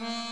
Mm-hmm.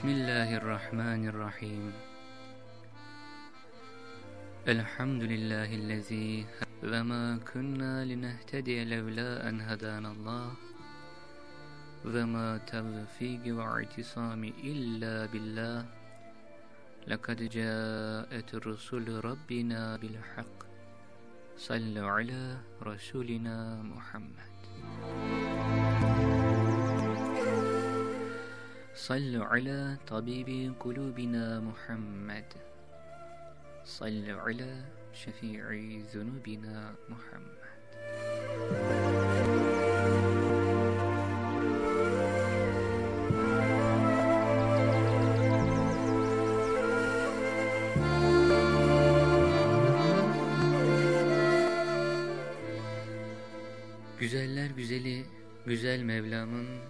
بسم الله الرحمن الرحيم. الحمد لله الذي وما كنا لنهتدي لولا أن هدانا الله. وما توفيق واعتصام إلا بالله. لقد جاءت رسل ربنا بالحق. صلوا على رسولنا محمد. Sallu ala tabibi kulubina Muhammed. Sallu ala şefii zunubina Muhammed. Güzeller güzeli, güzel Mevlam'ın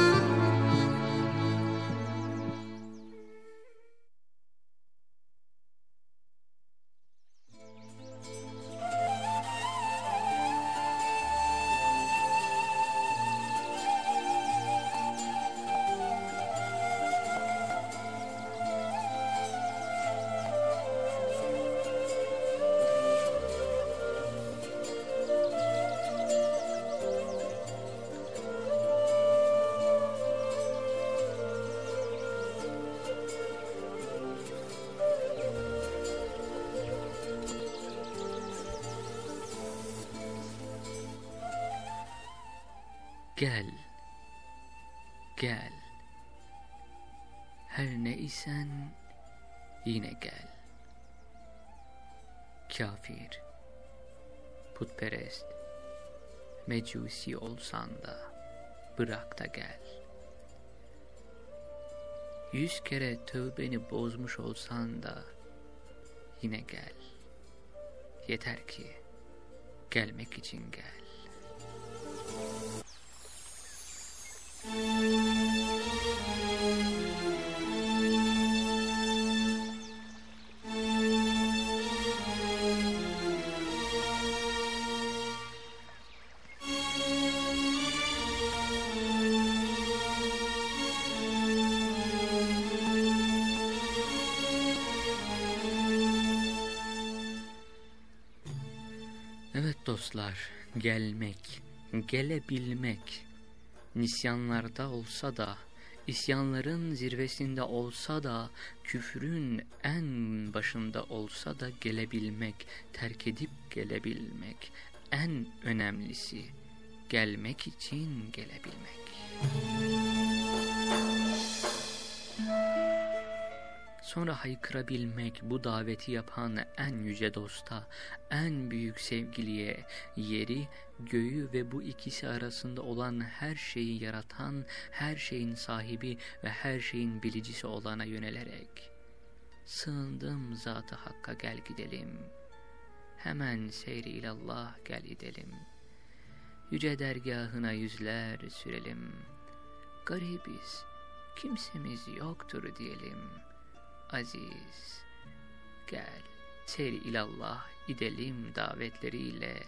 İsen yine gel. Kafir, putperest, mecusi olsan da bırak da gel. Yüz kere tövbeni bozmuş olsan da yine gel. Yeter ki gelmek için gel. Evet gelmek, gelebilmek, nisyanlarda olsa da, isyanların zirvesinde olsa da, küfrün en başında olsa da gelebilmek, terk edip gelebilmek, en önemlisi gelmek için gelebilmek. Sonra haykırabilmek bu daveti yapan en yüce dosta, en büyük sevgiliye, yeri, göğü ve bu ikisi arasında olan her şeyi yaratan, her şeyin sahibi ve her şeyin bilicisi olana yönelerek, sığındım zatı hakka gel gidelim, hemen seyri ilallah gel gidelim, yüce dergahına yüzler sürelim, garibiz, kimsemiz yoktur diyelim.'' Aziz, gel, seyri ilallah gidelim davetleriyle.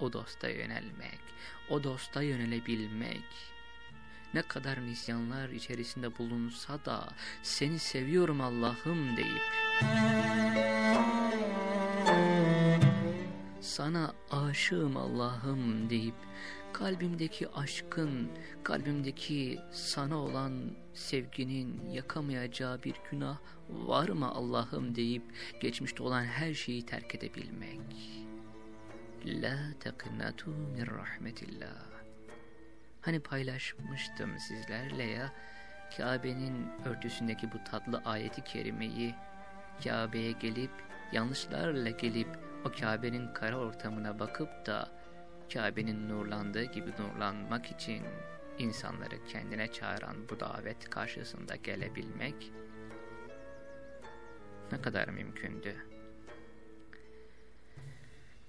O dosta yönelmek, o dosta yönelebilmek. Ne kadar nisyanlar içerisinde bulunsa da seni seviyorum Allah'ım deyip. Sana aşığım Allah'ım deyip kalbimdeki aşkın, kalbimdeki sana olan sevginin yakamayacağı bir günah var mı Allah'ım deyip geçmişte olan her şeyi terk edebilmek. La teqnatu min rahmetillah. Hani paylaşmıştım sizlerle ya, Kabe'nin örtüsündeki bu tatlı ayeti kerimeyi, Kabe'ye gelip, yanlışlarla gelip o Kabe'nin kara ortamına bakıp da Kabe'nin nurlandığı gibi nurlanmak için insanları kendine çağıran bu davet karşısında gelebilmek ne kadar mümkündü.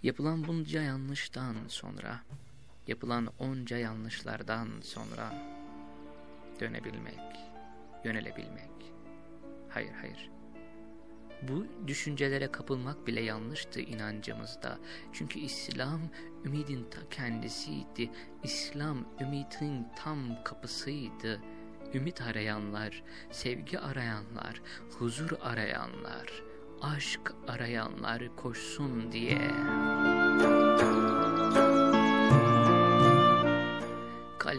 Yapılan bunca yanlıştan sonra, yapılan onca yanlışlardan sonra dönebilmek, yönelebilmek. Hayır hayır. Bu düşüncelere kapılmak bile yanlıştı inancımızda. Çünkü İslam ümidin ta kendisiydi. İslam ümidin tam kapısıydı. Ümit arayanlar, sevgi arayanlar, huzur arayanlar, aşk arayanlar koşsun diye.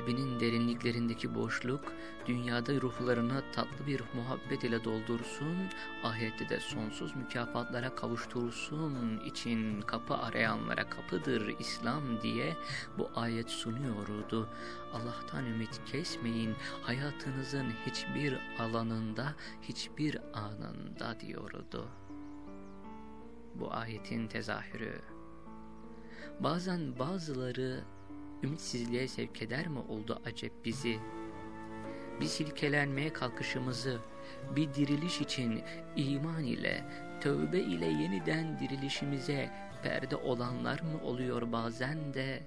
Kalbinin derinliklerindeki boşluk, dünyada ruhlarını tatlı bir muhabbet ile doldursun, ahirette de sonsuz mükafatlara kavuştursun için kapı arayanlara kapıdır İslam diye bu ayet sunuyordu. Allah'tan ümit kesmeyin, hayatınızın hiçbir alanında, hiçbir anında diyordu. Bu ayetin tezahürü. Bazen bazıları ümitsizliğe sevk eder mi oldu acep bizi? Bir silkelenmeye kalkışımızı, bir diriliş için iman ile, tövbe ile yeniden dirilişimize perde olanlar mı oluyor bazen de?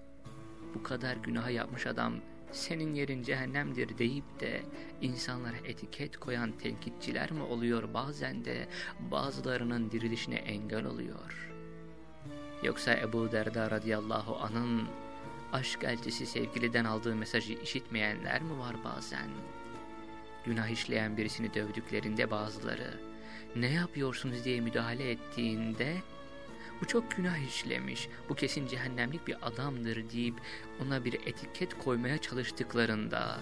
Bu kadar günah yapmış adam senin yerin cehennemdir deyip de insanlara etiket koyan tenkitçiler mi oluyor bazen de bazılarının dirilişine engel oluyor? Yoksa Ebu Derda radıyallahu anın aşk elçisi sevgiliden aldığı mesajı işitmeyenler mi var bazen? Günah işleyen birisini dövdüklerinde bazıları, ne yapıyorsunuz diye müdahale ettiğinde, bu çok günah işlemiş, bu kesin cehennemlik bir adamdır deyip ona bir etiket koymaya çalıştıklarında...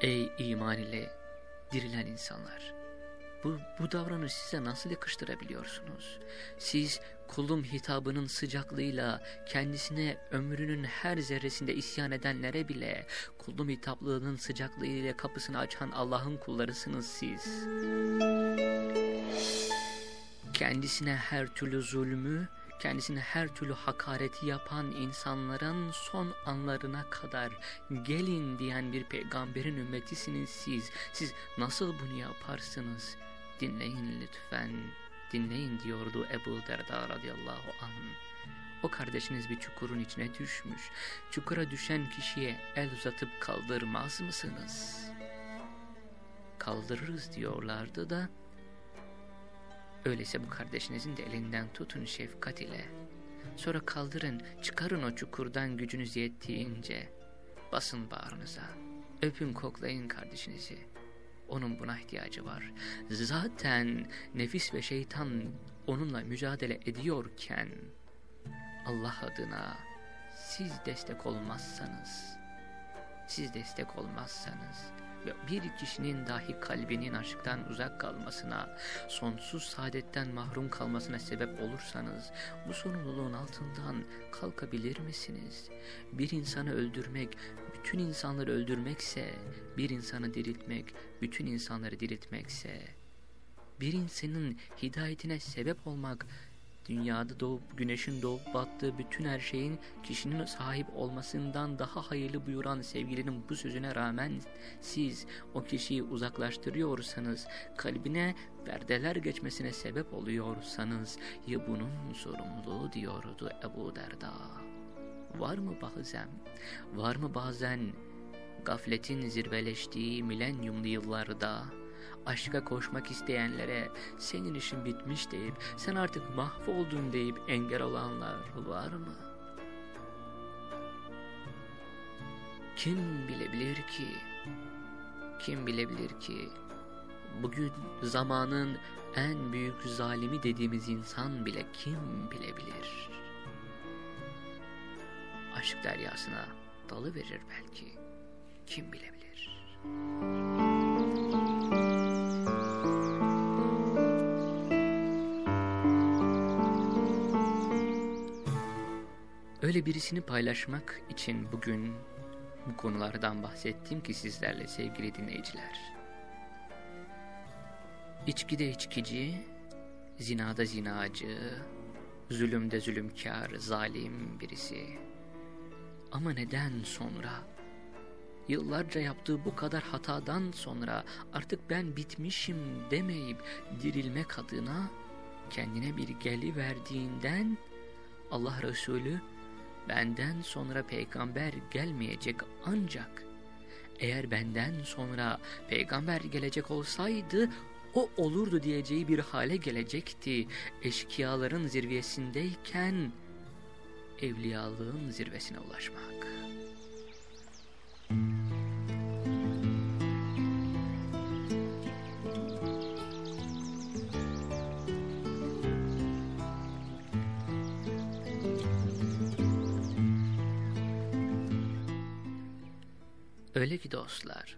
Ey iman ile dirilen insanlar! Bu, bu davranışı size nasıl yakıştırabiliyorsunuz? Siz kulum hitabının sıcaklığıyla kendisine ömrünün her zerresinde isyan edenlere bile kulum hitaplığının sıcaklığıyla kapısını açan Allah'ın kullarısınız siz. Kendisine her türlü zulmü, kendisine her türlü hakareti yapan insanların son anlarına kadar gelin diyen bir peygamberin ümmetisiniz siz. Siz nasıl bunu yaparsınız? Dinleyin lütfen, dinleyin diyordu Ebu Derda radıyallahu anh. O kardeşiniz bir çukurun içine düşmüş. Çukura düşen kişiye el uzatıp kaldırmaz mısınız? Kaldırırız diyorlardı da. Öyleyse bu kardeşinizin de elinden tutun şefkat ile. Sonra kaldırın, çıkarın o çukurdan gücünüz yettiğince. Basın bağrınıza. Öpün koklayın kardeşinizi. Onun buna ihtiyacı var. Zaten nefis ve şeytan onunla mücadele ediyorken Allah adına siz destek olmazsanız, siz destek olmazsanız ve bir kişinin dahi kalbinin aşktan uzak kalmasına, sonsuz saadetten mahrum kalmasına sebep olursanız bu sorumluluğun altından kalkabilir misiniz? Bir insanı öldürmek, bütün insanları öldürmekse, bir insanı diriltmek, bütün insanları diriltmekse, bir insanın hidayetine sebep olmak, dünyada doğup güneşin doğup battığı bütün her şeyin kişinin sahip olmasından daha hayırlı buyuran sevgilinin bu sözüne rağmen siz o kişiyi uzaklaştırıyorsanız, kalbine perdeler geçmesine sebep oluyorsanız ya bunun sorumluluğu diyordu Ebu Derda. Var mı bazen, var mı bazen gafletin zirveleştiği milenyumlu yıllarda, aşka koşmak isteyenlere senin işin bitmiş deyip sen artık mahvoldun deyip engel olanlar var mı? Kim bilebilir ki, kim bilebilir ki bugün zamanın en büyük zalimi dediğimiz insan bile kim bilebilir? Aşk deryasına dalı verir belki, kim bilebilir? Öyle birisini paylaşmak için bugün bu konulardan bahsettim ki sizlerle sevgili dinleyiciler. İçkide içkici, zinada zinacı, zulümde zulümkar, zalim birisi. Ama neden sonra? Yıllarca yaptığı bu kadar hatadan sonra artık ben bitmişim demeyip dirilmek adına kendine bir geli verdiğinden Allah Resulü benden sonra peygamber gelmeyecek ancak eğer benden sonra peygamber gelecek olsaydı o olurdu diyeceği bir hale gelecekti. Eşkıyaların zirvesindeyken evliyalığın zirvesine ulaşmak. Öyle ki dostlar,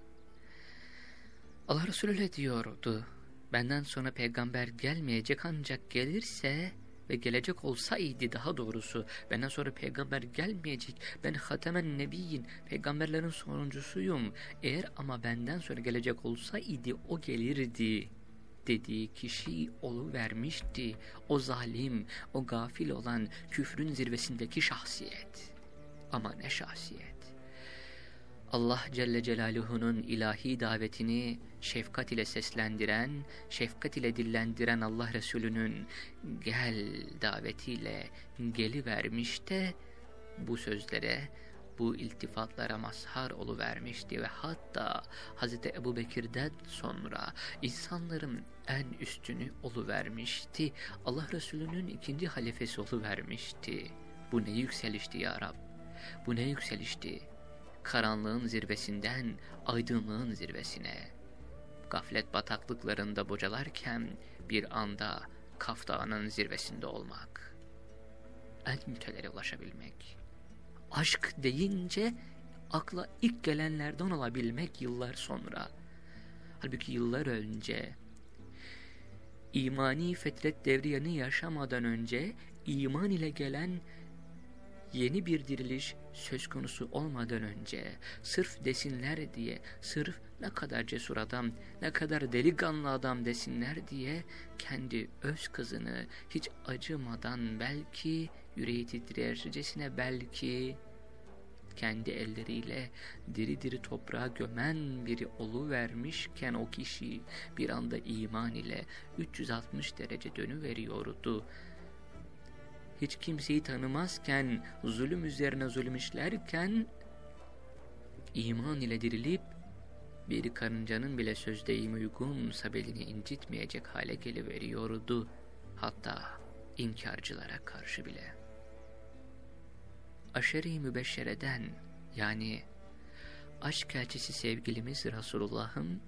Allah Resulü diyordu. Benden sonra peygamber gelmeyecek ancak gelirse ve gelecek olsaydı daha doğrusu benden sonra peygamber gelmeyecek. Ben hatemen nebiyin, peygamberlerin sonuncusuyum. Eğer ama benden sonra gelecek olsaydı o gelirdi dediği kişi vermişti. O zalim, o gafil olan küfrün zirvesindeki şahsiyet. Ama ne şahsiyet? Allah Celle Celaluhu'nun ilahi davetini şefkat ile seslendiren, şefkat ile dillendiren Allah Resulü'nün gel davetiyle gelivermiş de bu sözlere, bu iltifatlara mazhar vermişti ve hatta Hz. Ebu Bekir'den sonra insanların en üstünü vermişti. Allah Resulü'nün ikinci halifesi vermişti. Bu ne yükselişti ya Rab? Bu ne yükselişti? Karanlığın zirvesinden aydınlığın zirvesine, gaflet bataklıklarında bocalarken bir anda Kaf Dağı'nın zirvesinde olmak, en mütelere ulaşabilmek. Aşk deyince akla ilk gelenlerden olabilmek yıllar sonra. Halbuki yıllar önce imani fetret devriyeni yaşamadan önce iman ile gelen yeni bir diriliş söz konusu olmadan önce sırf desinler diye, sırf ne kadar cesur adam, ne kadar delikanlı adam desinler diye kendi öz kızını hiç acımadan belki yüreği titreyercesine belki kendi elleriyle diri diri toprağa gömen biri olu vermişken o kişi bir anda iman ile 360 derece dönüveriyordu hiç kimseyi tanımazken, zulüm üzerine zulüm işlerken, iman ile dirilip, bir karıncanın bile sözdeyim uygunsa belini incitmeyecek hale geliveriyordu. Hatta inkarcılara karşı bile. Aşeri mübeşşereden yani aşk elçisi sevgilimiz Resulullah'ın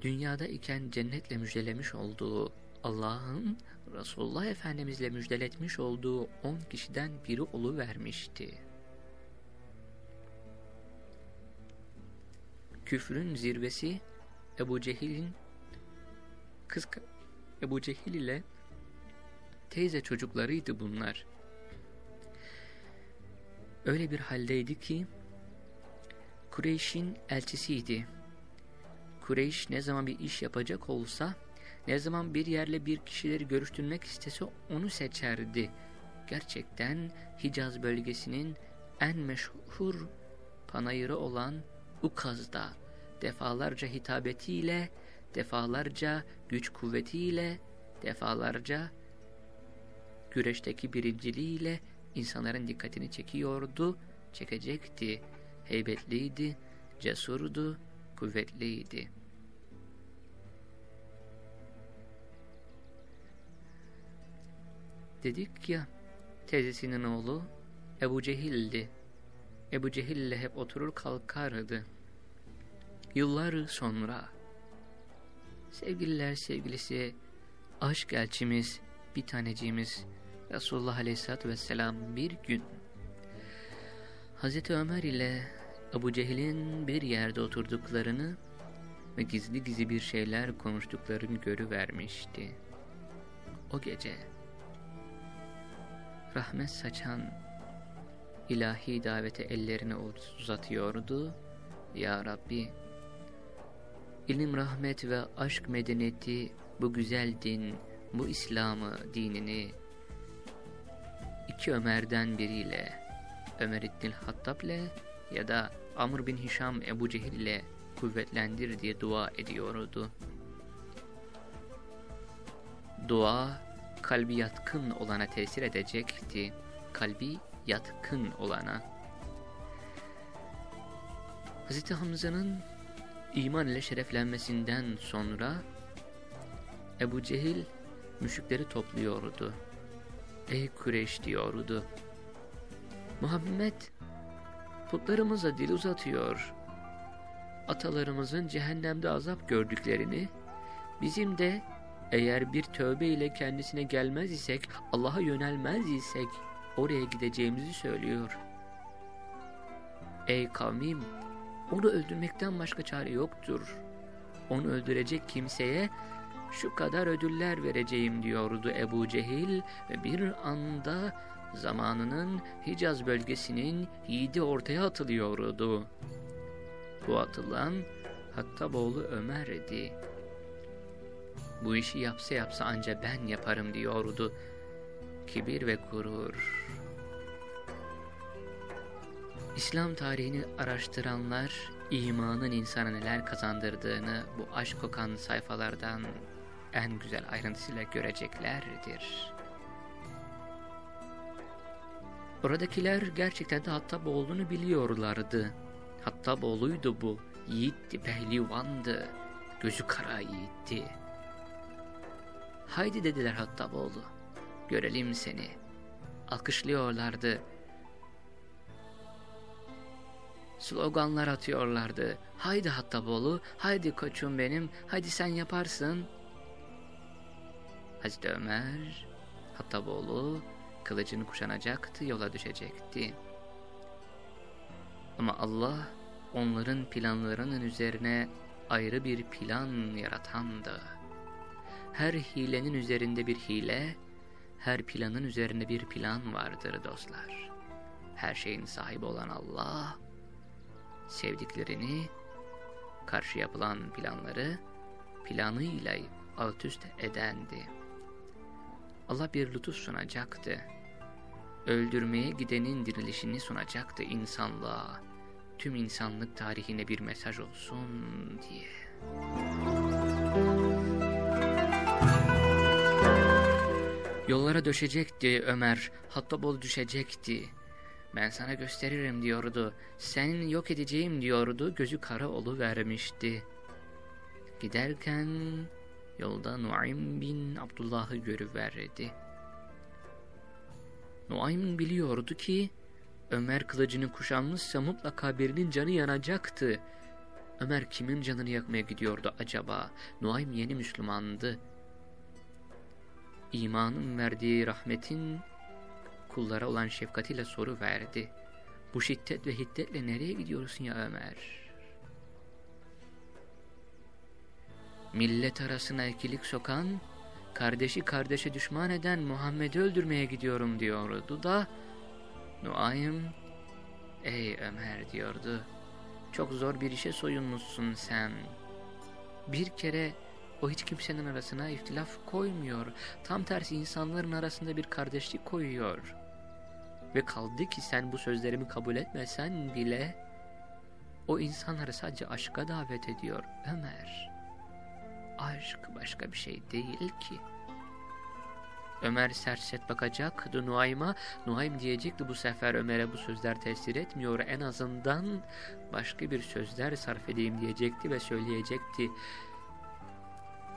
dünyada iken cennetle müjdelemiş olduğu Allah'ın Resulullah Efendimizle müjdeletmiş olduğu on kişiden biri vermişti. Küfrün zirvesi Ebu Cehil'in kız Ebu Cehil ile teyze çocuklarıydı bunlar. Öyle bir haldeydi ki Kureyş'in elçisiydi. Kureyş ne zaman bir iş yapacak olsa ne zaman bir yerle bir kişileri görüştürmek istese onu seçerdi. Gerçekten Hicaz bölgesinin en meşhur panayırı olan Ukaz'da defalarca hitabetiyle, defalarca güç kuvvetiyle, defalarca güreşteki birinciliğiyle insanların dikkatini çekiyordu, çekecekti. Heybetliydi, cesurdu, kuvvetliydi.'' Dedik ya teyzesinin oğlu Ebu Cehil'di. Ebu Cehil ile hep oturur kalkardı. Yıllar sonra sevgililer sevgilisi aşk elçimiz bir taneciğimiz Resulullah Aleyhisselatü Vesselam bir gün Hazreti Ömer ile Ebu Cehil'in bir yerde oturduklarını ve gizli gizli bir şeyler konuştuklarını görüvermişti. O gece rahmet saçan ilahi davete ellerini uzatıyordu. Ya Rabbi, ilim, rahmet ve aşk medeniyeti bu güzel din, bu İslam'ı, dinini iki Ömer'den biriyle, Ömer İbnül Hattab ile ya da Amr bin Hişam Ebu Cehil ile kuvvetlendir diye dua ediyordu. Dua kalbi yatkın olana tesir edecekti. Kalbi yatkın olana. Hz. Hamza'nın iman ile şereflenmesinden sonra Ebu Cehil müşrikleri topluyordu. Ey Kureyş diyordu. Muhammed putlarımıza dil uzatıyor. Atalarımızın cehennemde azap gördüklerini, bizim de eğer bir tövbe ile kendisine gelmez isek, Allah'a yönelmez isek oraya gideceğimizi söylüyor. Ey kavmim, onu öldürmekten başka çare yoktur. Onu öldürecek kimseye şu kadar ödüller vereceğim diyordu Ebu Cehil ve bir anda zamanının Hicaz bölgesinin yiğidi ortaya atılıyordu. Bu atılan Hattaboğlu Ömer'di. Bu işi yapsa yapsa anca ben yaparım diyordu. Kibir ve gurur. İslam tarihini araştıranlar imanın insana neler kazandırdığını bu aşk kokan sayfalardan en güzel ayrıntısıyla göreceklerdir. Oradakiler gerçekten de Hattab olduğunu biliyorlardı. Hattab oğluydu bu, yiğitti, pehlivandı, gözü kara yiğitti. Haydi dediler Hattab oğlu, görelim seni. Alkışlıyorlardı. Sloganlar atıyorlardı. Haydi Hattaboğlu, haydi koçum benim, haydi sen yaparsın. Hazreti Ömer, Hattaboğlu kılıcını kuşanacaktı, yola düşecekti. Ama Allah onların planlarının üzerine ayrı bir plan yaratandı. Her hilenin üzerinde bir hile, her planın üzerinde bir plan vardır dostlar. Her şeyin sahibi olan Allah, sevdiklerini, karşı yapılan planları planıyla alt üst edendi. Allah bir lütuf sunacaktı. Öldürmeye gidenin dirilişini sunacaktı insanlığa. Tüm insanlık tarihine bir mesaj olsun diye. Yollara döşecekti Ömer, hatta bol düşecekti. Ben sana gösteririm diyordu, senin yok edeceğim diyordu, gözü kara olu vermişti. Giderken Yolda Nuaym bin Abdullah'ı görüverdi. Nuaym biliyordu ki Ömer kılıcını kuşanmışsa mutlaka birinin canı yanacaktı. Ömer kimin canını yakmaya gidiyordu acaba? Nuaym yeni Müslümandı. İmanın verdiği rahmetin kullara olan şefkatiyle soru verdi. Bu şiddet ve hiddetle nereye gidiyorsun ya Ömer?'' millet arasına ikilik sokan, kardeşi kardeşe düşman eden Muhammed'i öldürmeye gidiyorum diyordu da, Nuaym, ey Ömer diyordu, çok zor bir işe soyunmuşsun sen. Bir kere o hiç kimsenin arasına ihtilaf koymuyor, tam tersi insanların arasında bir kardeşlik koyuyor. Ve kaldı ki sen bu sözlerimi kabul etmesen bile, o insanları sadece aşka davet ediyor Ömer.'' aşk başka bir şey değil ki. Ömer sert bakacaktı Nuaym'a. Nuaym diyecekti bu sefer Ömer'e bu sözler tesir etmiyor. En azından başka bir sözler sarf edeyim diyecekti ve söyleyecekti.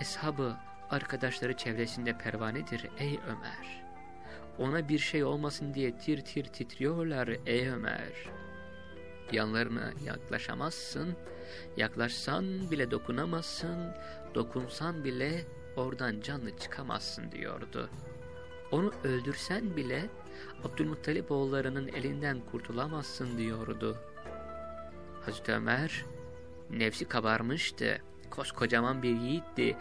Eshabı, arkadaşları çevresinde pervanedir ey Ömer. Ona bir şey olmasın diye tir tir titriyorlar ey Ömer. Yanlarına yaklaşamazsın, yaklaşsan bile dokunamazsın, dokunsan bile oradan canlı çıkamazsın diyordu. Onu öldürsen bile Abdülmuttalip oğullarının elinden kurtulamazsın diyordu. Hazreti Ömer nefsi kabarmıştı. Koskocaman bir yiğitti.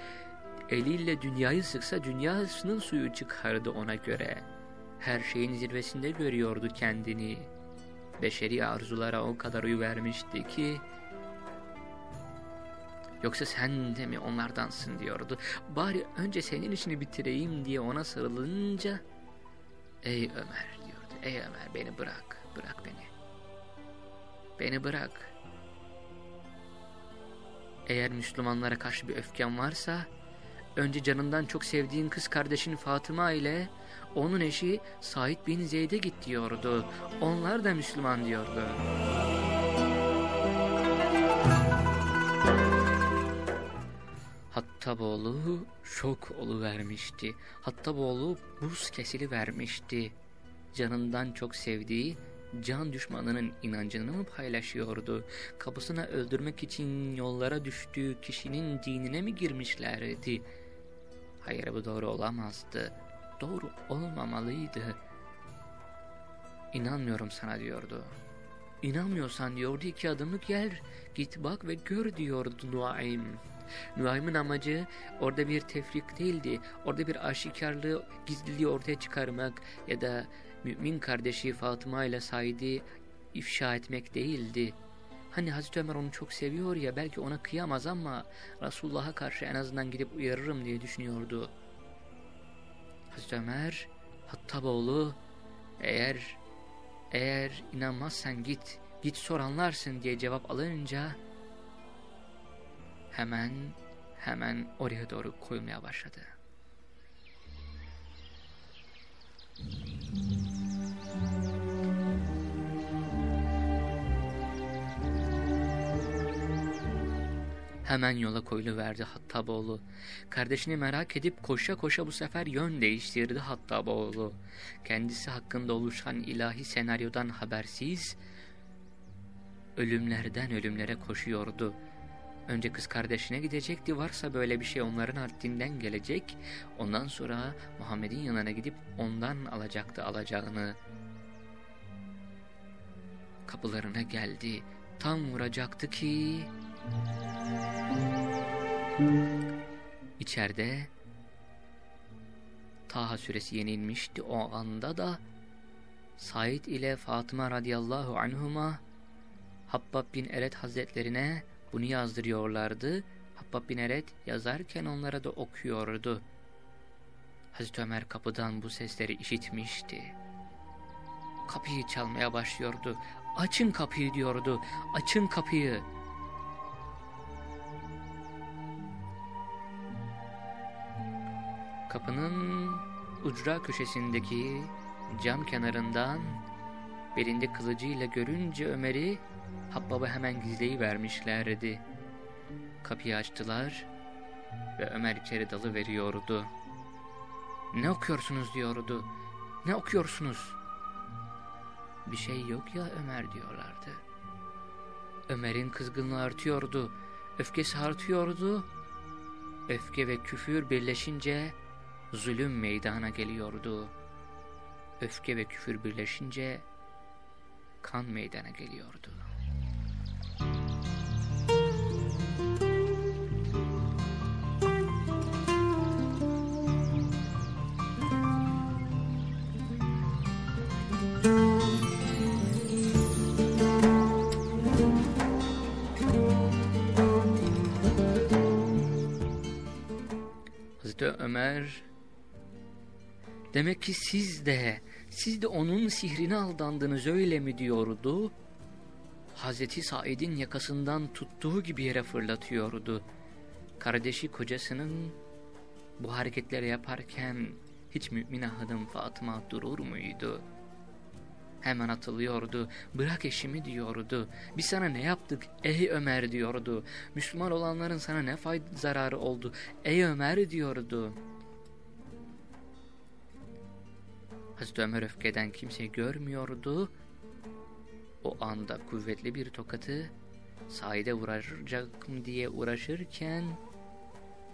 Eliyle dünyayı sıksa dünyasının suyu çıkardı ona göre. Her şeyin zirvesinde görüyordu kendini. Beşeri arzulara o kadar uyu vermişti ki Yoksa sen de mi onlardansın diyordu. Bari önce senin işini bitireyim diye ona sarılınca Ey Ömer diyordu. Ey Ömer beni bırak. Bırak beni. Beni bırak. Eğer Müslümanlara karşı bir öfken varsa önce canından çok sevdiğin kız kardeşin Fatıma ile onun eşi Said bin Zeyd'e git diyordu. Onlar da Müslüman diyordu. Hattaboğlu şok oluvermişti. Hattaboğlu buz kesili vermişti. Canından çok sevdiği can düşmanının inancını mı paylaşıyordu? Kapısına öldürmek için yollara düştüğü kişinin dinine mi girmişlerdi? Hayır bu doğru olamazdı. Doğru olmamalıydı. İnanmıyorum sana diyordu. İnanmıyorsan diyordu iki adımlık yer. Git bak ve gör diyordu Nuaym. Nuaym'ın amacı orada bir tefrik değildi. Orada bir aşikarlığı, gizliliği ortaya çıkarmak ya da mümin kardeşi Fatıma ile Said'i ifşa etmek değildi. Hani Hazreti Ömer onu çok seviyor ya belki ona kıyamaz ama Resulullah'a karşı en azından gidip uyarırım diye düşünüyordu. Hazreti Ömer Hattaboğlu eğer eğer inanmazsan git git sor anlarsın diye cevap alınca hemen hemen oraya doğru koymaya başladı. Hemen yola koyuluverdi Hattaboğlu. Kardeşini merak edip koşa koşa bu sefer yön değiştirdi Hattaboğlu. Kendisi hakkında oluşan ilahi senaryodan habersiz, ölümlerden ölümlere koşuyordu. Önce kız kardeşine gidecekti, varsa böyle bir şey onların haddinden gelecek, ondan sonra Muhammed'in yanına gidip ondan alacaktı alacağını. Kapılarına geldi, tam vuracaktı ki... İçeride Taha suresi yeni o anda da Said ile Fatıma radıyallahu anhuma Habbab bin Eret hazretlerine bunu yazdırıyorlardı. Habbab bin Eret yazarken onlara da okuyordu. Hazreti Ömer kapıdan bu sesleri işitmişti. Kapıyı çalmaya başlıyordu. Açın kapıyı diyordu. Açın kapıyı. Kapının ucra köşesindeki cam kenarından belinde kılıcıyla görünce Ömer'i Habbab'a hemen gizleyivermişlerdi. Kapıyı açtılar ve Ömer içeri dalı veriyordu. Ne okuyorsunuz diyordu. Ne okuyorsunuz? Bir şey yok ya Ömer diyorlardı. Ömer'in kızgınlığı artıyordu. Öfkesi artıyordu. Öfke ve küfür birleşince zulüm meydana geliyordu. Öfke ve küfür birleşince kan meydana geliyordu. Hazreti Ömer Demek ki siz de, siz de onun sihrine aldandınız öyle mi diyordu? Hazreti Said'in yakasından tuttuğu gibi yere fırlatıyordu. Kardeşi kocasının bu hareketleri yaparken hiç mümine hanım Fatıma durur muydu? Hemen atılıyordu. Bırak eşimi diyordu. Biz sana ne yaptık ey Ömer diyordu. Müslüman olanların sana ne fayda zararı oldu ey Ömer diyordu. Hazreti Ömer öfkeden kimseyi görmüyordu. O anda kuvvetli bir tokatı Said'e vuracak mı diye uğraşırken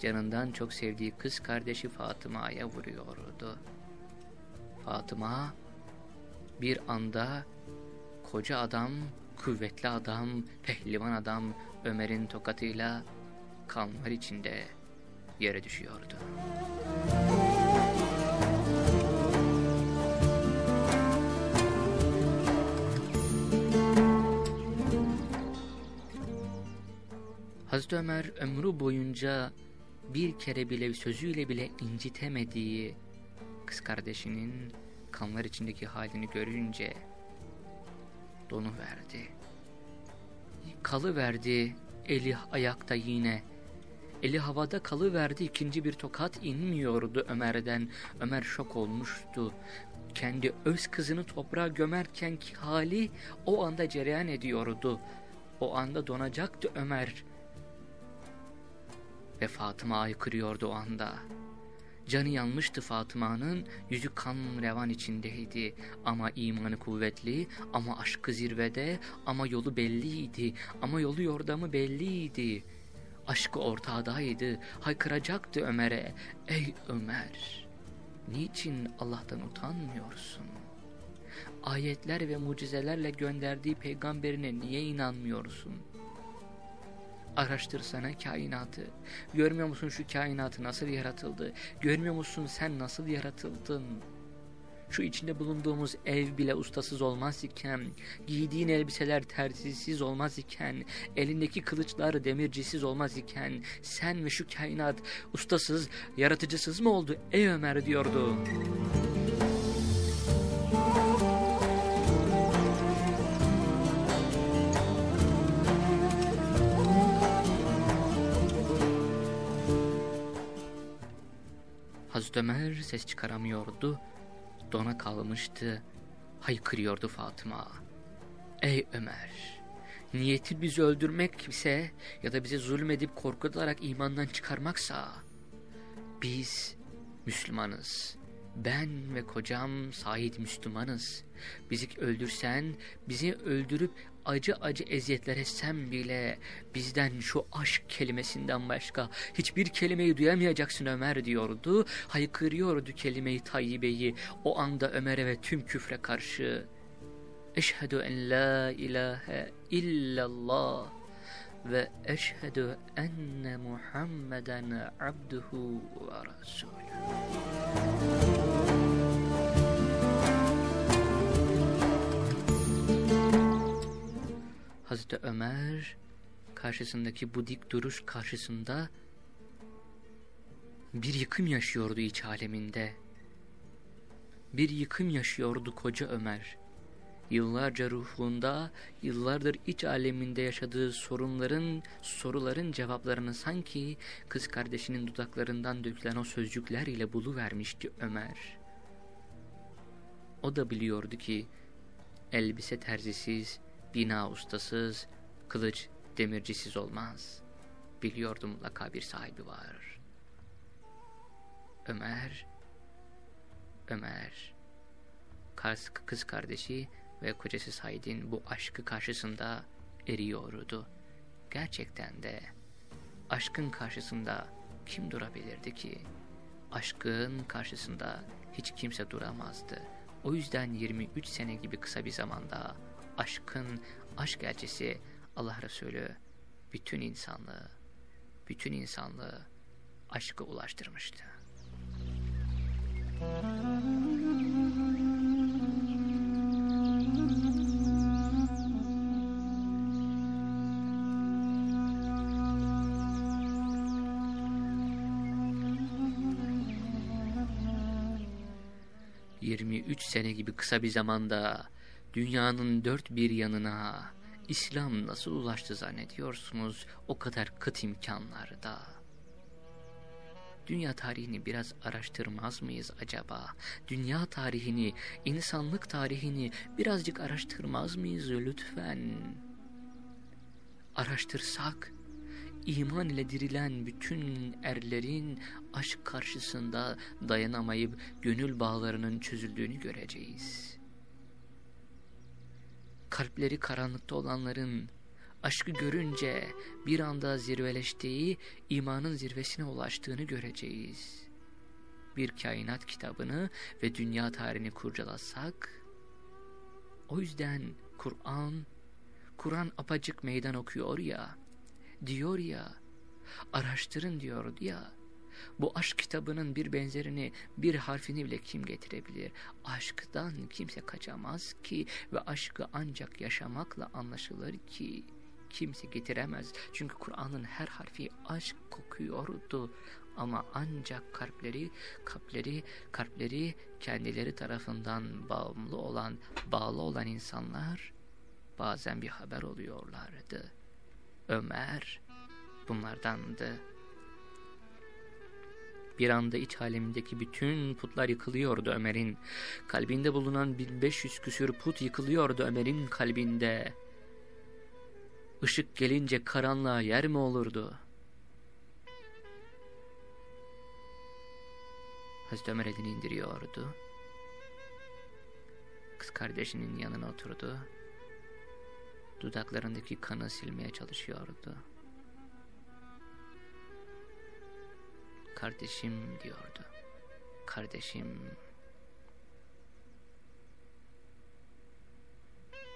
canından çok sevdiği kız kardeşi Fatıma'ya vuruyordu. Fatıma bir anda koca adam, kuvvetli adam, pehlivan adam Ömer'in tokatıyla kanlar içinde yere düşüyordu. Hazreti Ömer ömrü boyunca bir kere bile sözüyle bile incitemediği kız kardeşinin kanlar içindeki halini görünce donu verdi. Kalı verdi eli ayakta yine. Eli havada kalı verdi ikinci bir tokat inmiyordu Ömer'den. Ömer şok olmuştu. Kendi öz kızını toprağa gömerken ki hali o anda cereyan ediyordu. O anda donacaktı Ömer ve Fatıma aykırıyordu o anda. Canı yanmıştı Fatıma'nın, yüzü kan revan içindeydi. Ama imanı kuvvetli, ama aşkı zirvede, ama yolu belliydi, ama yolu yordamı belliydi. Aşkı ortağdaydı, haykıracaktı Ömer'e. Ey Ömer, niçin Allah'tan utanmıyorsun? Ayetler ve mucizelerle gönderdiği peygamberine niye inanmıyorsun? Araştırsana kainatı. Görmüyor musun şu kainatı nasıl yaratıldı? Görmüyor musun sen nasıl yaratıldın? Şu içinde bulunduğumuz ev bile ustasız olmaz iken, giydiğin elbiseler tersizsiz olmaz iken, elindeki kılıçlar demircisiz olmaz iken, sen ve şu kainat ustasız, yaratıcısız mı oldu ey Ömer diyordu. Hazreti Ömer ses çıkaramıyordu, dona kalmıştı, haykırıyordu Fatıma. Ey Ömer! Niyeti bizi öldürmek ise ya da bize zulmedip korkutarak imandan çıkarmaksa biz Müslümanız. Ben ve kocam Said Müslümanız. Bizi öldürsen, bizi öldürüp acı acı eziyetler etsem bile bizden şu aşk kelimesinden başka hiçbir kelimeyi duyamayacaksın Ömer diyordu. Haykırıyordu kelimeyi tayyibeyi o anda Ömer'e ve tüm küfre karşı. Eşhedü en la ilahe illallah ve eşhedü enne Muhammeden abduhu ve rasulü. Hazreti Ömer karşısındaki bu dik duruş karşısında bir yıkım yaşıyordu iç aleminde. Bir yıkım yaşıyordu koca Ömer. Yıllarca ruhunda, yıllardır iç aleminde yaşadığı sorunların, soruların cevaplarını sanki kız kardeşinin dudaklarından dökülen o sözcükler ile buluvermişti Ömer. O da biliyordu ki elbise terzisiz, bina ustasız, kılıç demircisiz olmaz. Biliyordum mutlaka bir sahibi var. Ömer, Ömer, kız kardeşi ve kocası Said'in bu aşkı karşısında eriyordu. Gerçekten de aşkın karşısında kim durabilirdi ki? Aşkın karşısında hiç kimse duramazdı. O yüzden 23 sene gibi kısa bir zamanda aşkın aşk elçisi Allah Resulü bütün insanlığı, bütün insanlığı aşkı ulaştırmıştı. 23 sene gibi kısa bir zamanda dünyanın dört bir yanına İslam nasıl ulaştı zannediyorsunuz o kadar kıt imkanlarda? Dünya tarihini biraz araştırmaz mıyız acaba? Dünya tarihini, insanlık tarihini birazcık araştırmaz mıyız lütfen? Araştırsak iman ile dirilen bütün erlerin aşk karşısında dayanamayıp gönül bağlarının çözüldüğünü göreceğiz. Kalpleri karanlıkta olanların aşkı görünce bir anda zirveleştiği, imanın zirvesine ulaştığını göreceğiz. Bir kainat kitabını ve dünya tarihini kurcalasak, o yüzden Kur'an, Kur'an apacık meydan okuyor ya, diyor ya, araştırın diyor ya, bu aşk kitabının bir benzerini, bir harfini bile kim getirebilir? Aşktan kimse kaçamaz ki ve aşkı ancak yaşamakla anlaşılır ki kimse getiremez. Çünkü Kur'an'ın her harfi aşk kokuyordu. Ama ancak kalpleri, kalpleri, kalpleri kendileri tarafından bağımlı olan, bağlı olan insanlar bazen bir haber oluyorlardı. Ömer bunlardandı. Bir anda iç alemindeki bütün putlar yıkılıyordu Ömer'in. Kalbinde bulunan 1500 küsür put yıkılıyordu Ömer'in kalbinde. Işık gelince karanlığa yer mi olurdu? Hazreti Ömer elini indiriyordu. Kız kardeşinin yanına oturdu. Dudaklarındaki kanı silmeye çalışıyordu. Kardeşim diyordu. Kardeşim.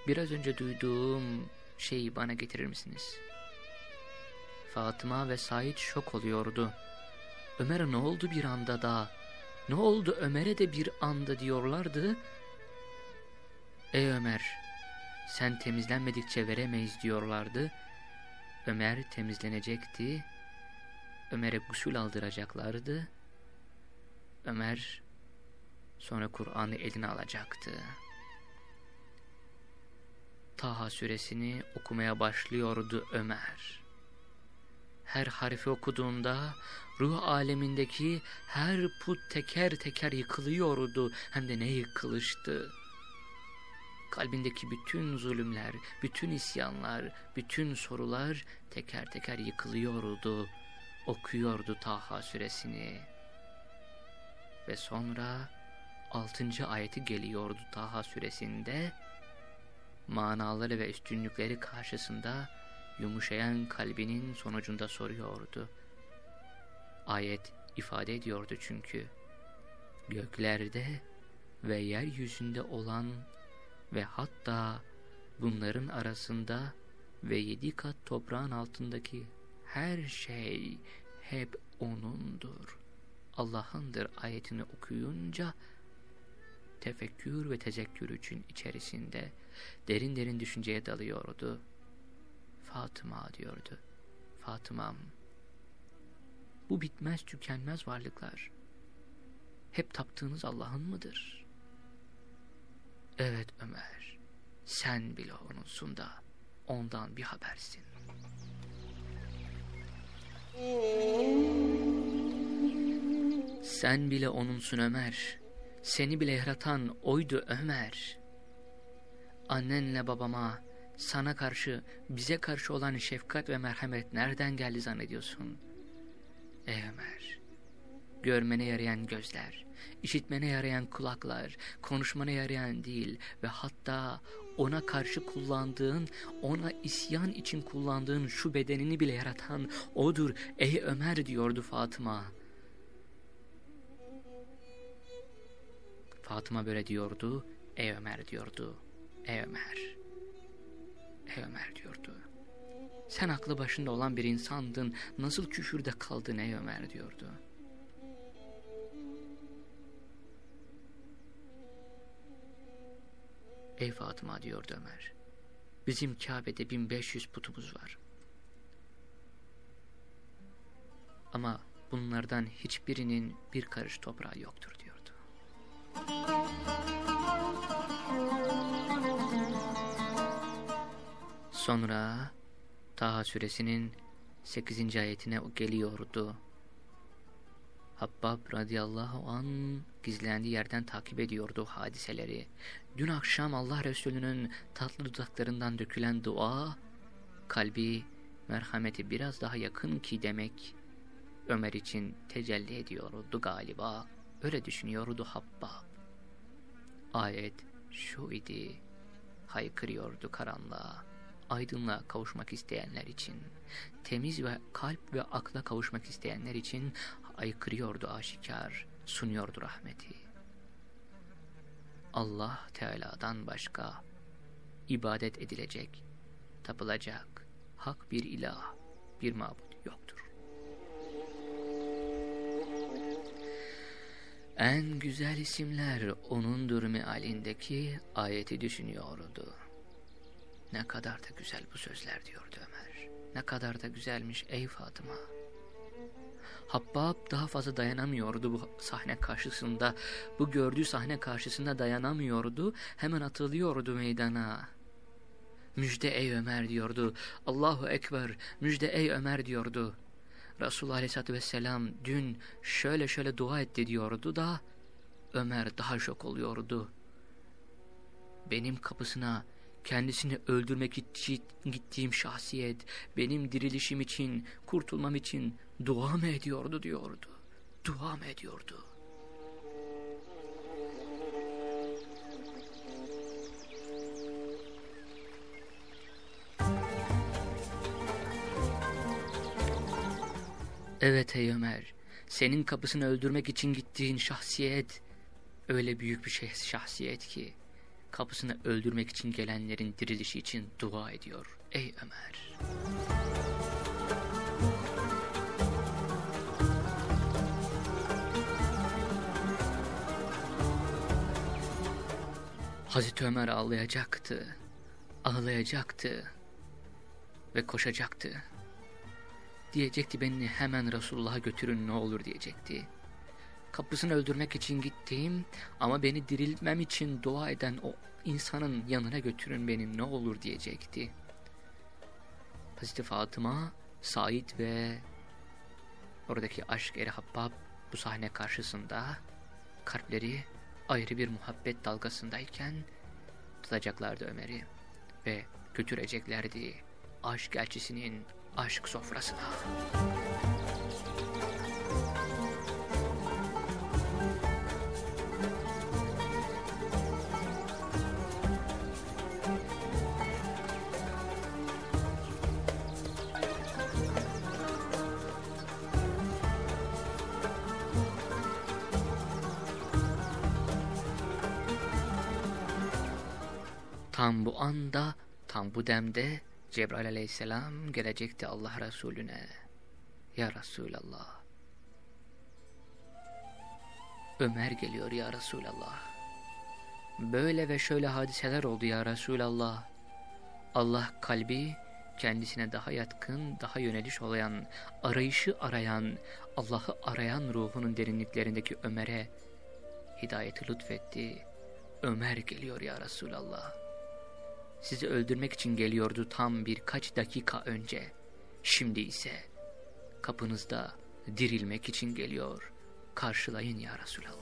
Biraz önce duyduğum şeyi bana getirir misiniz? Fatıma ve Said şok oluyordu. Ömer'e ne oldu bir anda da? Ne oldu Ömer'e de bir anda diyorlardı. Ey Ömer, sen temizlenmedikçe veremeyiz diyorlardı. Ömer temizlenecekti. Ömer'e gusül aldıracaklardı. Ömer sonra Kur'an'ı eline alacaktı. Taha suresini okumaya başlıyordu Ömer. Her harfi okuduğunda ruh alemindeki her put teker teker yıkılıyordu. Hem de ne yıkılıştı. Kalbindeki bütün zulümler, bütün isyanlar, bütün sorular teker teker yıkılıyordu. Okuyordu Taha suresini. Ve sonra altıncı ayeti geliyordu Taha suresinde. Manaları ve üstünlükleri karşısında yumuşayan kalbinin sonucunda soruyordu. Ayet ifade ediyordu çünkü. Göklerde ve yeryüzünde olan ve hatta bunların arasında ve yedi kat toprağın altındaki her şey hep O'nundur. Allah'ındır ayetini okuyunca tefekkür ve tezekkür için içerisinde derin derin düşünceye dalıyordu. Fatıma diyordu. Fatımam. Bu bitmez tükenmez varlıklar. Hep taptığınız Allah'ın mıdır? Evet Ömer. Sen bile onunsun da ondan bir habersin. Sen bile onunsun Ömer. Seni bile yaratan oydu Ömer. Annenle babama, sana karşı, bize karşı olan şefkat ve merhamet nereden geldi zannediyorsun? Ey Ömer, görmene yarayan gözler, işitmene yarayan kulaklar, konuşmana yarayan dil ve hatta ona karşı kullandığın, ona isyan için kullandığın şu bedenini bile yaratan odur ey Ömer diyordu Fatıma. Fatıma böyle diyordu, ey Ömer diyordu, ey Ömer, ey Ömer diyordu. Sen aklı başında olan bir insandın, nasıl küfürde kaldın ey Ömer diyordu. Ey Fatıma diyordu Ömer. Bizim Kabe'de 1500 putumuz var. Ama bunlardan hiçbirinin bir karış toprağı yoktur diyordu. Sonra Taha suresinin 8. ayetine geliyordu. Habbab radıyallahu an gizlendiği yerden takip ediyordu hadiseleri. Dün akşam Allah Resulü'nün tatlı dudaklarından dökülen dua, kalbi merhameti biraz daha yakın ki demek Ömer için tecelli ediyordu galiba. Öyle düşünüyordu Habbab. Ayet şu idi, haykırıyordu karanlığa aydınlığa kavuşmak isteyenler için, temiz ve kalp ve akla kavuşmak isteyenler için aykırıyordu aşikar, sunuyordu rahmeti. Allah Teala'dan başka ibadet edilecek, tapılacak, hak bir ilah, bir mabut yoktur. En güzel isimler onundur mealindeki ayeti düşünüyordu. Ne kadar da güzel bu sözler diyordu Ömer. Ne kadar da güzelmiş ey Fatıma. Habbab daha fazla dayanamıyordu bu sahne karşısında. Bu gördüğü sahne karşısında dayanamıyordu. Hemen atılıyordu meydana. Müjde ey Ömer diyordu. Allahu Ekber müjde ey Ömer diyordu. Resulullah Aleyhisselatü Vesselam dün şöyle şöyle dua etti diyordu da Ömer daha şok oluyordu. Benim kapısına kendisini öldürmek için gittiğim şahsiyet benim dirilişim için, kurtulmam için dua mı ediyordu diyordu. Dua mı ediyordu? Evet ey Ömer, senin kapısını öldürmek için gittiğin şahsiyet öyle büyük bir şey şahsiyet ki kapısını öldürmek için gelenlerin dirilişi için dua ediyor. Ey Ömer! Hazreti Ömer ağlayacaktı, ağlayacaktı ve koşacaktı. Diyecekti beni hemen Resulullah'a götürün ne olur diyecekti. Kapısını öldürmek için gittiğim ama beni diriltmem için dua eden o insanın yanına götürün beni ne olur diyecekti. Hazreti Fatıma, Said ve oradaki aşk eri Habbab bu sahne karşısında kalpleri ayrı bir muhabbet dalgasındayken tutacaklardı Ömer'i ve götüreceklerdi aşk elçisinin aşk sofrasına. Tam bu anda, tam bu demde Cebrail aleyhisselam gelecekti Allah Resulüne. Ya Resulallah. Ömer geliyor ya Resulallah. Böyle ve şöyle hadiseler oldu ya Resulallah. Allah kalbi kendisine daha yatkın, daha yöneliş olayan, arayışı arayan, Allah'ı arayan ruhunun derinliklerindeki Ömer'e hidayeti lütfetti. Ömer geliyor ya Resulallah. Sizi öldürmek için geliyordu tam birkaç dakika önce. Şimdi ise kapınızda dirilmek için geliyor. Karşılayın ya Resulallah.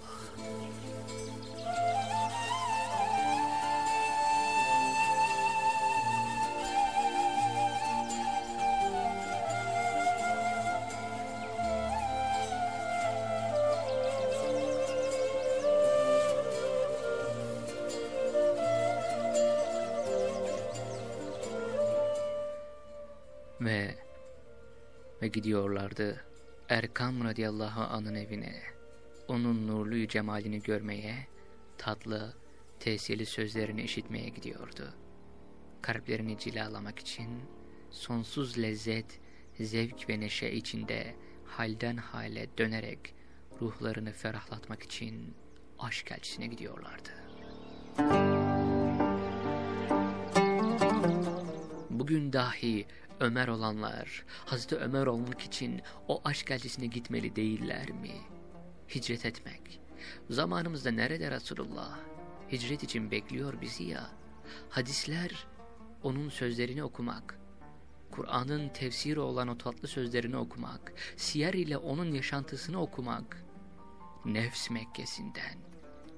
Ve gidiyorlardı Erkam radıyallahu anın evine. Onun nurlu cemalini görmeye, tatlı, tesirli sözlerini işitmeye gidiyordu. Kalplerini cilalamak için sonsuz lezzet, zevk ve neşe içinde halden hale dönerek ruhlarını ferahlatmak için aşk elçisine gidiyorlardı. Bugün dahi Ömer olanlar, Hazreti Ömer olmak için o aşk elçisine gitmeli değiller mi? Hicret etmek. Zamanımızda nerede Resulullah? Hicret için bekliyor bizi ya. Hadisler, onun sözlerini okumak, Kur'an'ın tefsiri olan o tatlı sözlerini okumak, siyer ile onun yaşantısını okumak, nefs Mekke'sinden,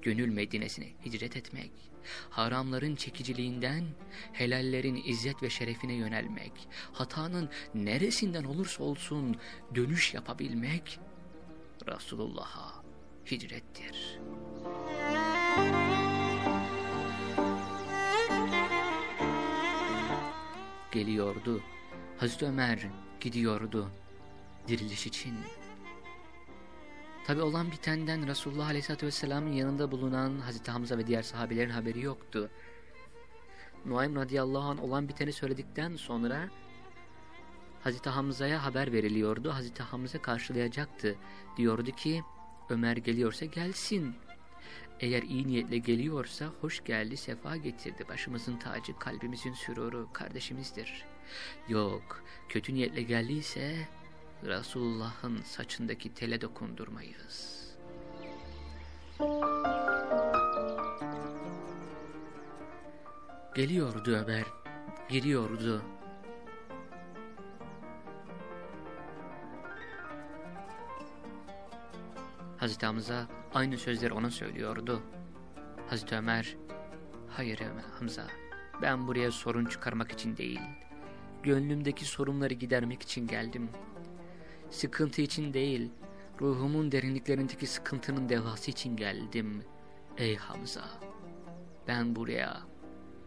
gönül Medine'sine hicret etmek, haramların çekiciliğinden helallerin izzet ve şerefine yönelmek, hatanın neresinden olursa olsun dönüş yapabilmek, Resulullah'a hicrettir. Geliyordu, Hazreti Ömer gidiyordu diriliş için. Tabi olan bitenden Resulullah Aleyhisselatü Vesselam'ın yanında bulunan Hazreti Hamza ve diğer sahabelerin haberi yoktu. Nuaym radıyallahu anh olan biteni söyledikten sonra Hazreti Hamza'ya haber veriliyordu. Hazreti Hamza karşılayacaktı. Diyordu ki Ömer geliyorsa gelsin. Eğer iyi niyetle geliyorsa hoş geldi, sefa getirdi. Başımızın tacı, kalbimizin süruru, kardeşimizdir. Yok, kötü niyetle geldiyse Resulullah'ın saçındaki tele dokundurmayız. Geliyordu Ömer, giriyordu. Hazreti Hamza aynı sözleri ona söylüyordu. Hazreti Ömer, hayır Ömer, Hamza, ben buraya sorun çıkarmak için değil, gönlümdeki sorunları gidermek için geldim. Sıkıntı için değil, ruhumun derinliklerindeki sıkıntının devası için geldim. Ey Hamza, ben buraya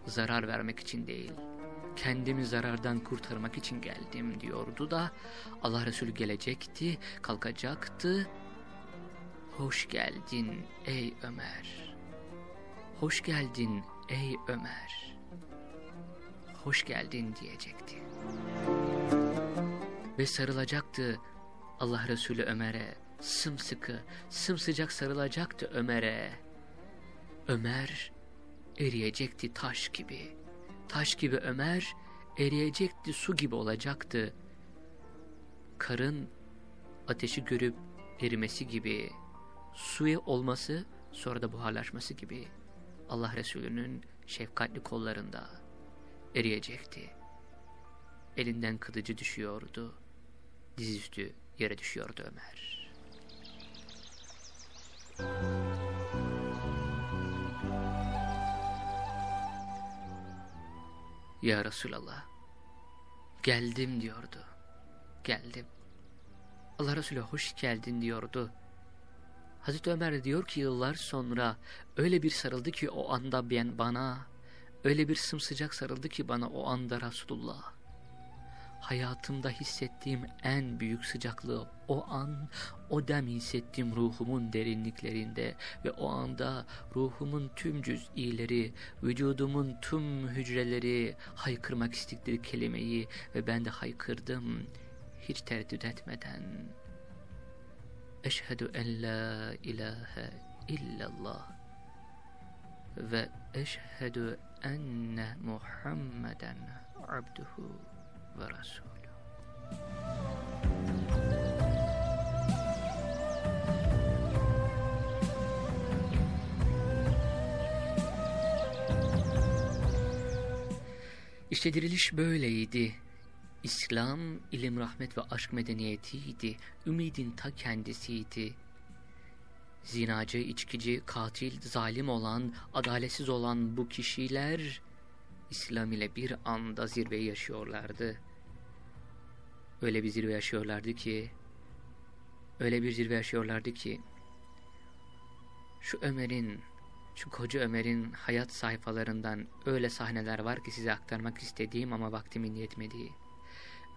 zarar vermek için değil, kendimi zarardan kurtarmak için geldim diyordu da Allah Resulü gelecekti, kalkacaktı. Hoş geldin ey Ömer. Hoş geldin ey Ömer. Hoş geldin diyecekti. Ve sarılacaktı Allah Resulü Ömer'e. Sımsıkı, sımsıcak sarılacaktı Ömer'e. Ömer eriyecekti taş gibi. Taş gibi Ömer eriyecekti, su gibi olacaktı. Karın ateşi görüp erimesi gibi, suya olması sonra da buharlaşması gibi Allah Resulü'nün şefkatli kollarında eriyecekti. Elinden kılıcı düşüyordu, dizüstü yere düşüyordu Ömer. Ya Resulallah, geldim diyordu. Geldim. Allah Resulü hoş geldin diyordu. Hazreti Ömer diyor ki yıllar sonra öyle bir sarıldı ki o anda ben bana, öyle bir sımsıcak sarıldı ki bana o anda Resulullah hayatımda hissettiğim en büyük sıcaklığı o an, o dem hissettim ruhumun derinliklerinde ve o anda ruhumun tüm cüz'ileri, vücudumun tüm hücreleri haykırmak istikleri kelimeyi ve ben de haykırdım hiç tereddüt etmeden. Eşhedü en la ilahe illallah ve eşhedü enne Muhammeden abduhu ve Resulü. İşte diriliş böyleydi. İslam, ilim, rahmet ve aşk medeniyetiydi. Ümidin ta kendisiydi. Zinacı, içkici, katil, zalim olan, adaletsiz olan bu kişiler İslam ile bir anda zirveyi yaşıyorlardı. Öyle bir zirve yaşıyorlardı ki, öyle bir zirve yaşıyorlardı ki, şu Ömer'in, şu koca Ömer'in hayat sayfalarından öyle sahneler var ki size aktarmak istediğim ama vaktimin yetmediği.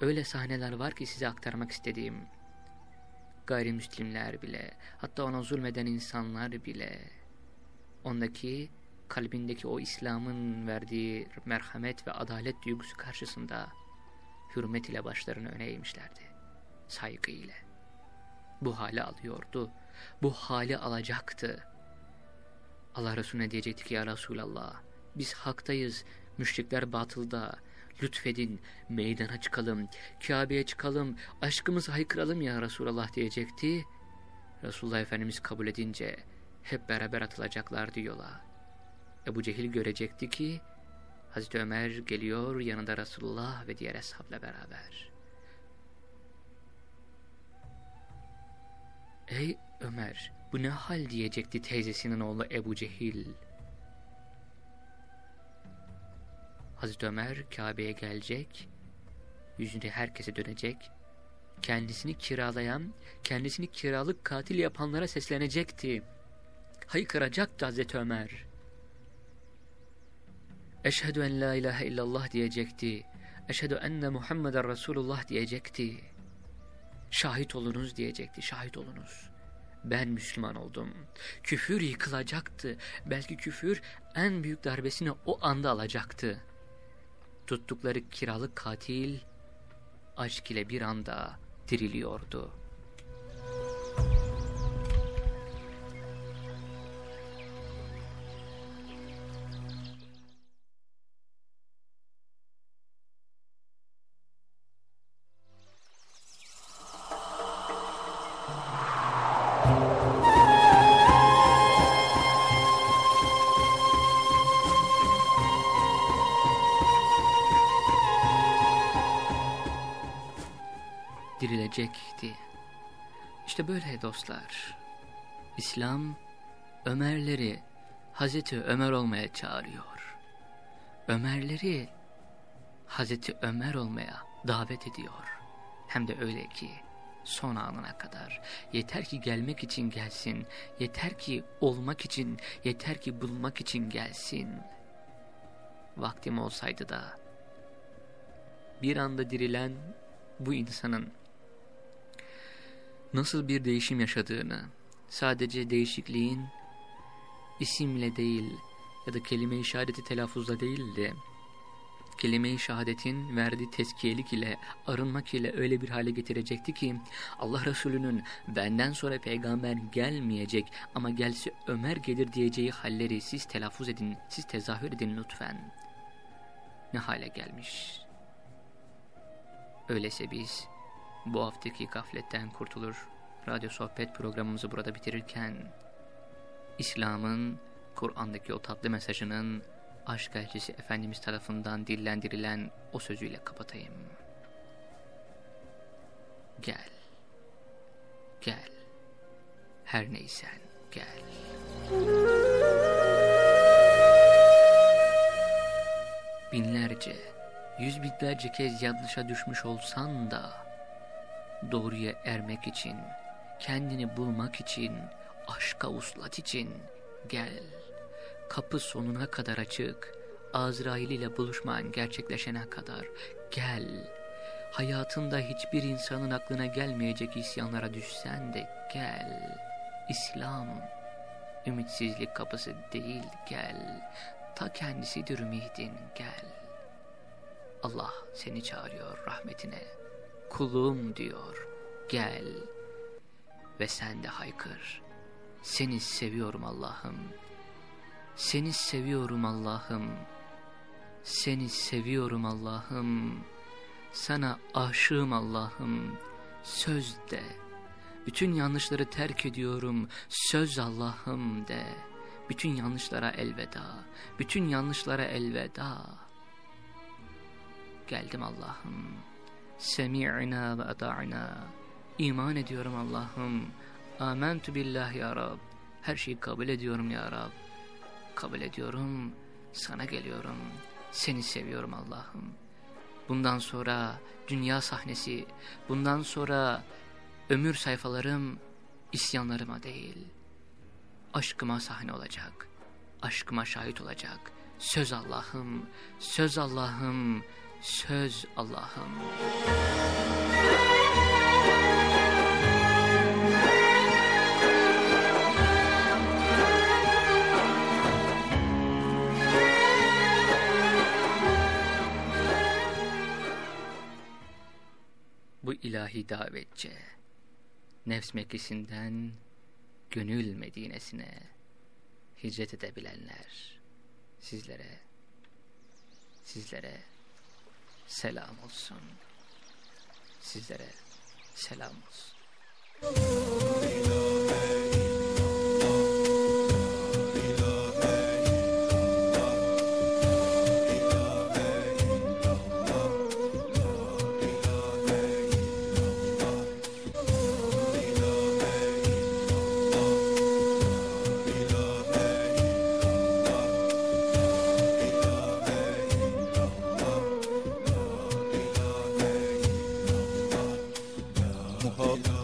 Öyle sahneler var ki size aktarmak istediğim. Gayrimüslimler bile, hatta ona zulmeden insanlar bile, ondaki kalbindeki o İslam'ın verdiği merhamet ve adalet duygusu karşısında hürmet ile başlarını öne eğmişlerdi. Saygı ile. Bu hali alıyordu. Bu hali alacaktı. Allah Resulüne diyecekti ki ya Resulallah biz haktayız, müşrikler batılda. Lütfedin, meydana çıkalım, Kabe'ye çıkalım, aşkımızı haykıralım ya Resulallah diyecekti. Resulullah Efendimiz kabul edince hep beraber atılacaklardı yola. Ebu Cehil görecekti ki Hazreti Ömer geliyor yanında Resulullah ve diğer eshabla beraber. Ey Ömer bu ne hal diyecekti teyzesinin oğlu Ebu Cehil. Hazreti Ömer Kabe'ye gelecek, yüzünü herkese dönecek, kendisini kiralayan, kendisini kiralık katil yapanlara seslenecekti. Haykıracaktı Hazreti Ömer. Eşhedü en la ilahe illallah diyecekti. Eşhedü enne Muhammeden Resulullah diyecekti. Şahit olunuz diyecekti. Şahit olunuz. Ben Müslüman oldum. Küfür yıkılacaktı. Belki küfür en büyük darbesini o anda alacaktı. Tuttukları kiralık katil aşk ile bir anda diriliyordu.'' Dostlar. İslam Ömerleri Hazreti Ömer olmaya çağırıyor. Ömerleri Hazreti Ömer olmaya davet ediyor. Hem de öyle ki son anına kadar. Yeter ki gelmek için gelsin. Yeter ki olmak için, yeter ki bulmak için gelsin. Vaktim olsaydı da bir anda dirilen bu insanın nasıl bir değişim yaşadığını, sadece değişikliğin isimle değil ya da kelime-i işareti telaffuzla değil de kelime-i şehadetin verdiği tezkiyelik ile, arınmak ile öyle bir hale getirecekti ki Allah Resulü'nün benden sonra peygamber gelmeyecek ama gelse Ömer gelir diyeceği halleri siz telaffuz edin, siz tezahür edin lütfen. Ne hale gelmiş. Öyleyse biz bu haftaki gafletten kurtulur, radyo sohbet programımızı burada bitirirken İslam'ın, Kur'an'daki o tatlı mesajının aşk elçisi Efendimiz tarafından dillendirilen o sözüyle kapatayım. Gel, gel, her neysen gel. Binlerce, yüz binlerce kez yanlışa düşmüş olsan da, doğruya ermek için, kendini bulmak için, aşka uslat için gel. Kapı sonuna kadar açık. Azrail ile buluşman gerçekleşene kadar gel. Hayatında hiçbir insanın aklına gelmeyecek isyanlara düşsen de gel. İslam, ümitsizlik kapısı değil gel. Ta kendisidir ümidin gel. Allah seni çağırıyor rahmetine. Kulum diyor gel. Ve sen de haykır. Seni seviyorum Allah'ım. Seni seviyorum Allah'ım. Seni seviyorum Allah'ım. Sana aşığım Allah'ım. Söz de. Bütün yanlışları terk ediyorum. Söz Allah'ım de. Bütün yanlışlara elveda. Bütün yanlışlara elveda. Geldim Allah'ım. Semi'na ve ata'na. İman ediyorum Allah'ım. Amentu billah ya Rab. Her şeyi kabul ediyorum ya Rab. Kabul ediyorum. Sana geliyorum. Seni seviyorum Allah'ım. Bundan sonra dünya sahnesi, bundan sonra ömür sayfalarım isyanlarıma değil, aşkıma sahne olacak, aşkıma şahit olacak. Söz Allah'ım, söz Allah'ım, söz Allah'ım. bu ilahi davetçe, nefs Mekkesi'nden gönül Medine'sine hicret edebilenler, sizlere, sizlere selam olsun. Sizlere selam olsun.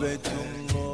Rutbetum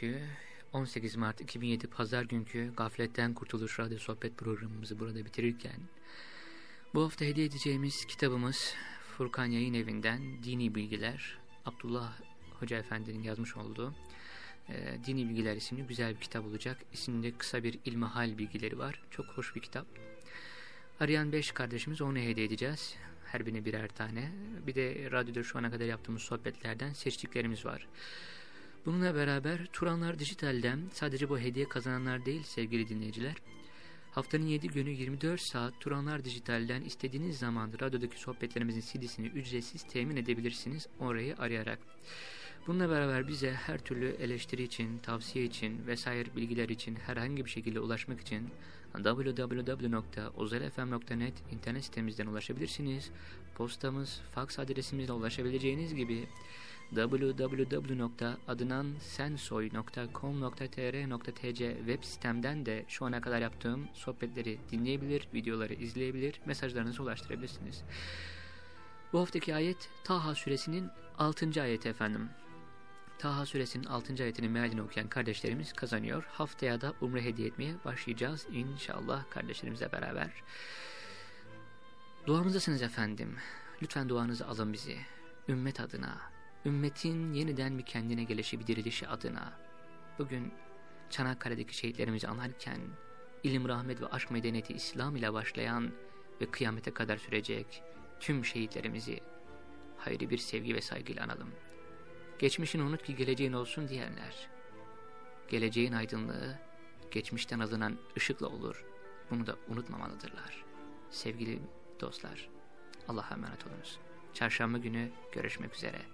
günkü 18 Mart 2007 Pazar günkü Gafletten Kurtuluş Radyo Sohbet programımızı burada bitirirken bu hafta hediye edeceğimiz kitabımız Furkan Yayın Evi'nden Dini Bilgiler Abdullah Hoca Efendi'nin yazmış olduğu e, Dini Bilgiler isimli güzel bir kitap olacak. İsimde kısa bir ilmihal bilgileri var. Çok hoş bir kitap. Arayan 5 kardeşimiz onu hediye edeceğiz. Her birine birer tane. Bir de radyoda şu ana kadar yaptığımız sohbetlerden seçtiklerimiz var. Bununla beraber Turanlar Dijital'den sadece bu hediye kazananlar değil sevgili dinleyiciler. Haftanın 7 günü 24 saat Turanlar Dijital'den istediğiniz zaman radyodaki sohbetlerimizin CD'sini ücretsiz temin edebilirsiniz orayı arayarak. Bununla beraber bize her türlü eleştiri için, tavsiye için vesaire bilgiler için herhangi bir şekilde ulaşmak için www.ozelfm.net internet sitemizden ulaşabilirsiniz. Postamız, fax adresimizle ulaşabileceğiniz gibi www.adnansensoy.com.tr.tc web sitemden de şu ana kadar yaptığım sohbetleri dinleyebilir, videoları izleyebilir, mesajlarınızı ulaştırabilirsiniz. Bu haftaki ayet Taha suresinin 6. ayeti efendim. Taha suresinin 6. ayetinin mealini okuyan kardeşlerimiz kazanıyor. Haftaya da umre hediye etmeye başlayacağız inşallah kardeşlerimizle beraber. Duamızdasınız efendim. Lütfen duanızı alın bizi. Ümmet adına, ümmetin yeniden bir kendine gelişi bir dirilişi adına. Bugün Çanakkale'deki şehitlerimizi anarken, ilim, rahmet ve aşk medeniyeti İslam ile başlayan ve kıyamete kadar sürecek tüm şehitlerimizi hayri bir sevgi ve saygıyla analım. Geçmişini unut ki geleceğin olsun diyenler. Geleceğin aydınlığı geçmişten alınan ışıkla olur. Bunu da unutmamalıdırlar. Sevgili dostlar, Allah'a emanet olunuz. Çarşamba günü görüşmek üzere.